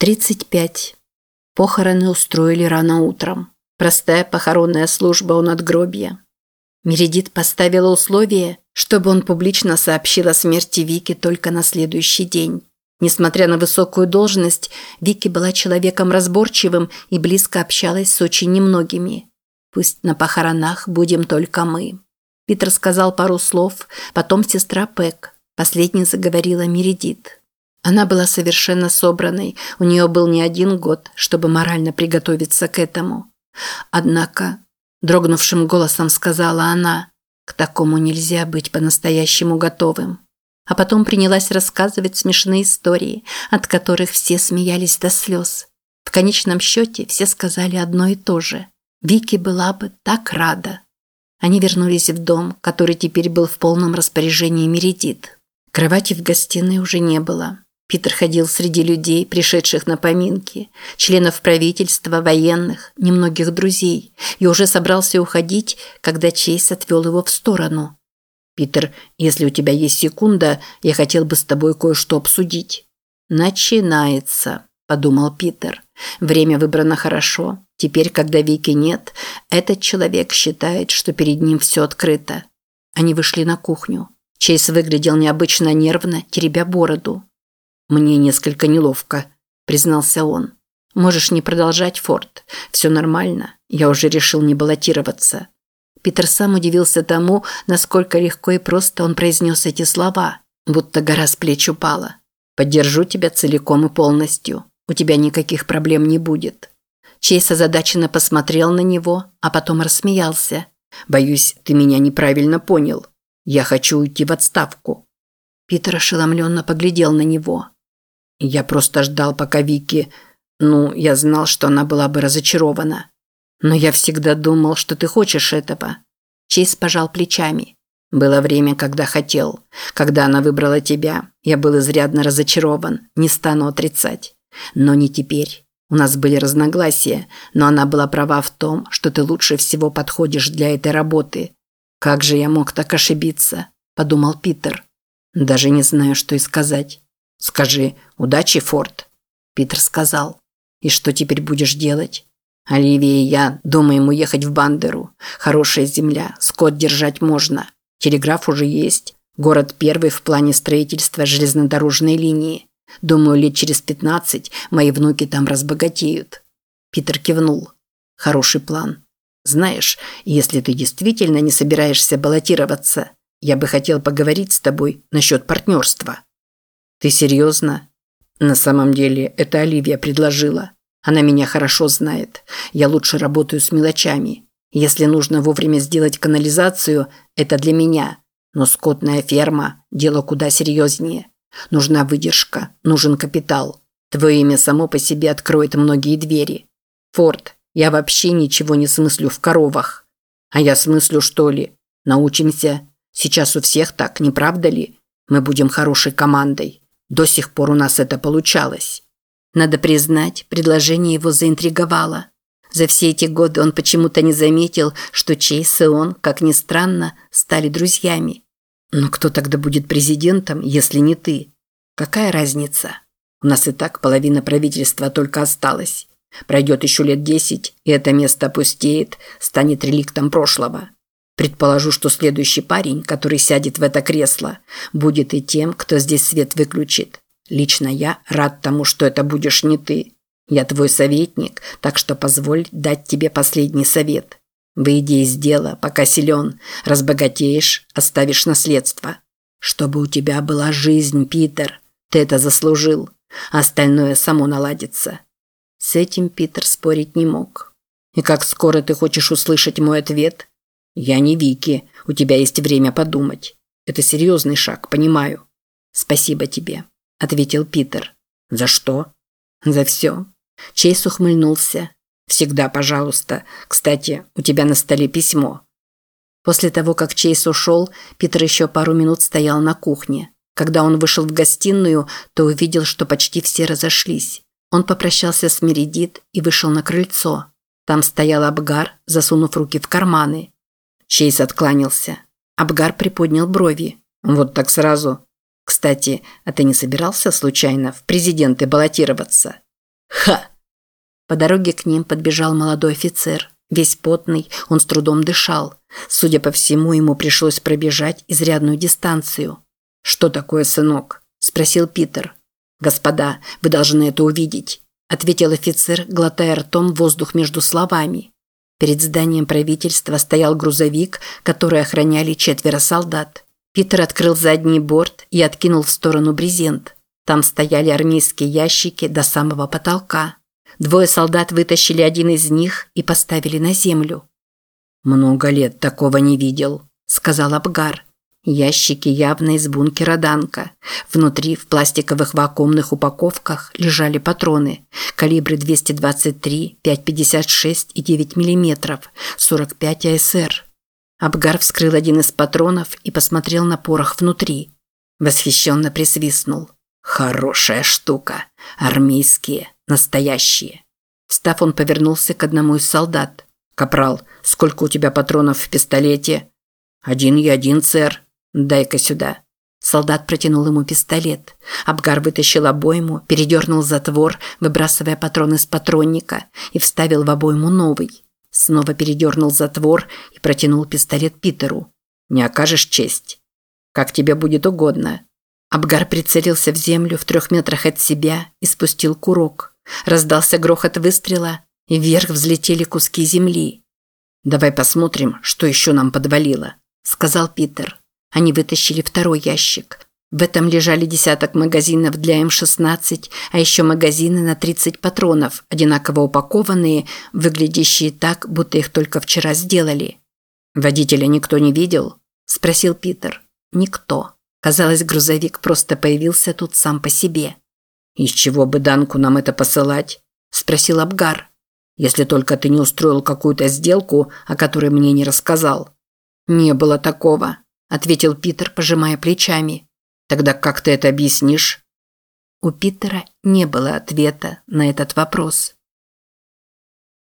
35. Похороны устроили рано утром. Простая похоронная служба у надгробия. Мередит поставила условие, чтобы он публично сообщил о смерти Вики только на следующий день. Несмотря на высокую должность, Вики была человеком разборчивым и близко общалась с очень немногими. «Пусть на похоронах будем только мы». Питер сказал пару слов, потом сестра Пэк. Последней заговорила Мередит. Она была совершенно собранной, у нее был не один год, чтобы морально приготовиться к этому. Однако, дрогнувшим голосом сказала она, к такому нельзя быть по-настоящему готовым. А потом принялась рассказывать смешные истории, от которых все смеялись до слез. В конечном счете все сказали одно и то же. Вики была бы так рада. Они вернулись в дом, который теперь был в полном распоряжении Мередит. Кровати в гостиной уже не было. Питер ходил среди людей, пришедших на поминки, членов правительства, военных, немногих друзей, и уже собрался уходить, когда Чейз отвел его в сторону. «Питер, если у тебя есть секунда, я хотел бы с тобой кое-что обсудить». «Начинается», – подумал Питер. «Время выбрано хорошо. Теперь, когда Вики нет, этот человек считает, что перед ним все открыто». Они вышли на кухню. Чейз выглядел необычно нервно, теребя бороду. «Мне несколько неловко», – признался он. «Можешь не продолжать, Форд. Все нормально. Я уже решил не баллотироваться». Питер сам удивился тому, насколько легко и просто он произнес эти слова, будто гора с плеч упала. «Поддержу тебя целиком и полностью. У тебя никаких проблем не будет». Чейз озадаченно посмотрел на него, а потом рассмеялся. «Боюсь, ты меня неправильно понял. Я хочу уйти в отставку». Питер ошеломленно поглядел на него. Я просто ждал, пока Вики... Ну, я знал, что она была бы разочарована. Но я всегда думал, что ты хочешь этого. Чейз пожал плечами. Было время, когда хотел. Когда она выбрала тебя, я был изрядно разочарован, не стану отрицать. Но не теперь. У нас были разногласия, но она была права в том, что ты лучше всего подходишь для этой работы. Как же я мог так ошибиться? Подумал Питер. Даже не знаю, что и сказать. «Скажи, удачи, Форд», – Питер сказал. «И что теперь будешь делать?» «Оливия и я думаем уехать в Бандеру. Хорошая земля, скот держать можно. Телеграф уже есть. Город первый в плане строительства железнодорожной линии. Думаю, лет через пятнадцать мои внуки там разбогатеют». Питер кивнул. «Хороший план. Знаешь, если ты действительно не собираешься баллотироваться, я бы хотел поговорить с тобой насчет партнерства». «Ты серьезно?» «На самом деле, это Оливия предложила. Она меня хорошо знает. Я лучше работаю с мелочами. Если нужно вовремя сделать канализацию, это для меня. Но скотная ферма – дело куда серьезнее. Нужна выдержка, нужен капитал. Твое имя само по себе откроет многие двери. Форд, я вообще ничего не смыслю в коровах. А я смыслю, что ли? Научимся. Сейчас у всех так, не правда ли? Мы будем хорошей командой. До сих пор у нас это получалось. Надо признать, предложение его заинтриговало. За все эти годы он почему-то не заметил, что Чейз и он, как ни странно, стали друзьями. Но кто тогда будет президентом, если не ты? Какая разница? У нас и так половина правительства только осталась. Пройдет еще лет десять, и это место опустеет, станет реликтом прошлого. Предположу, что следующий парень, который сядет в это кресло, будет и тем, кто здесь свет выключит. Лично я рад тому, что это будешь не ты. Я твой советник, так что позволь дать тебе последний совет. Выйди из дела, пока силен, разбогатеешь, оставишь наследство. Чтобы у тебя была жизнь, Питер. Ты это заслужил. Остальное само наладится. С этим Питер спорить не мог. И как скоро ты хочешь услышать мой ответ? «Я не Вики. У тебя есть время подумать. Это серьезный шаг, понимаю». «Спасибо тебе», – ответил Питер. «За что?» «За все». Чейз ухмыльнулся. «Всегда, пожалуйста. Кстати, у тебя на столе письмо». После того, как Чейз ушел, Питер еще пару минут стоял на кухне. Когда он вышел в гостиную, то увидел, что почти все разошлись. Он попрощался с Мередит и вышел на крыльцо. Там стоял Абгар, засунув руки в карманы. Чейз откланялся. Абгар приподнял брови. «Вот так сразу. Кстати, а ты не собирался случайно в президенты баллотироваться?» Ха!» По дороге к ним подбежал молодой офицер. Весь потный, он с трудом дышал. Судя по всему, ему пришлось пробежать изрядную дистанцию. «Что такое, сынок?» – спросил Питер. «Господа, вы должны это увидеть», – ответил офицер, глотая ртом воздух между словами. Перед зданием правительства стоял грузовик, который охраняли четверо солдат. Питер открыл задний борт и откинул в сторону брезент. Там стояли армейские ящики до самого потолка. Двое солдат вытащили один из них и поставили на землю. «Много лет такого не видел», – сказал Абгар. Ящики явно из бункера Данка. Внутри в пластиковых вакуумных упаковках лежали патроны. Калибры 223, 5,56 и 9 мм, 45 АСР. Абгар вскрыл один из патронов и посмотрел на порох внутри. Восхищенно присвистнул. «Хорошая штука. Армейские. Настоящие». Встав, он повернулся к одному из солдат. «Капрал, сколько у тебя патронов в пистолете?» «Один и один, сэр», «Дай-ка сюда». Солдат протянул ему пистолет. Абгар вытащил обойму, передернул затвор, выбрасывая патроны из патронника, и вставил в обойму новый. Снова передернул затвор и протянул пистолет Питеру. «Не окажешь честь?» «Как тебе будет угодно». Абгар прицелился в землю в трех метрах от себя и спустил курок. Раздался грохот выстрела, и вверх взлетели куски земли. «Давай посмотрим, что еще нам подвалило», – сказал Питер. Они вытащили второй ящик. В этом лежали десяток магазинов для М-16, а еще магазины на 30 патронов, одинаково упакованные, выглядящие так, будто их только вчера сделали. «Водителя никто не видел?» – спросил Питер. «Никто. Казалось, грузовик просто появился тут сам по себе». «Из чего бы Данку нам это посылать?» – спросил Абгар. «Если только ты не устроил какую-то сделку, о которой мне не рассказал». «Не было такого», ответил Питер, пожимая плечами. Тогда как ты это объяснишь? У Питера не было ответа на этот вопрос.